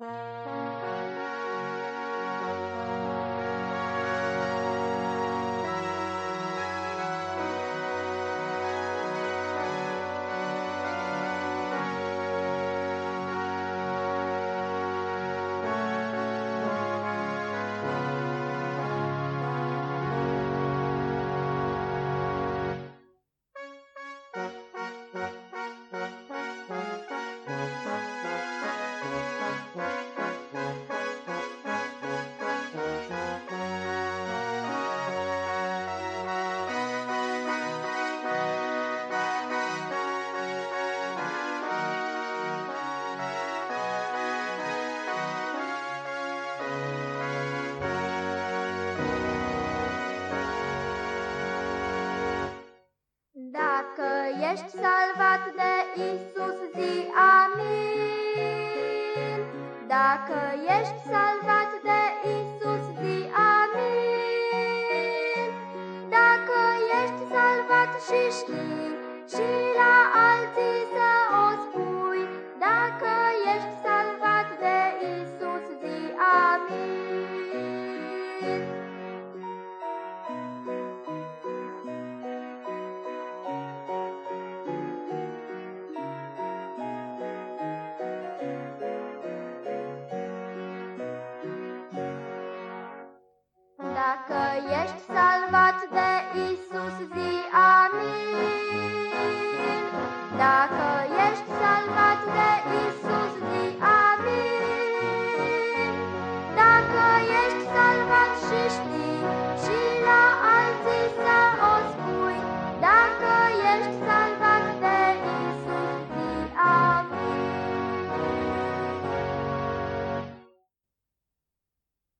Mm-hmm. ești salvat de Isus, zi amin. Dacă ești salvat de Isus, zi amin. Dacă ești salvat și știi și la alții să o spui, dacă ești salvat de Isus, zi amin. ești salvat de Isus, zi amin. Dacă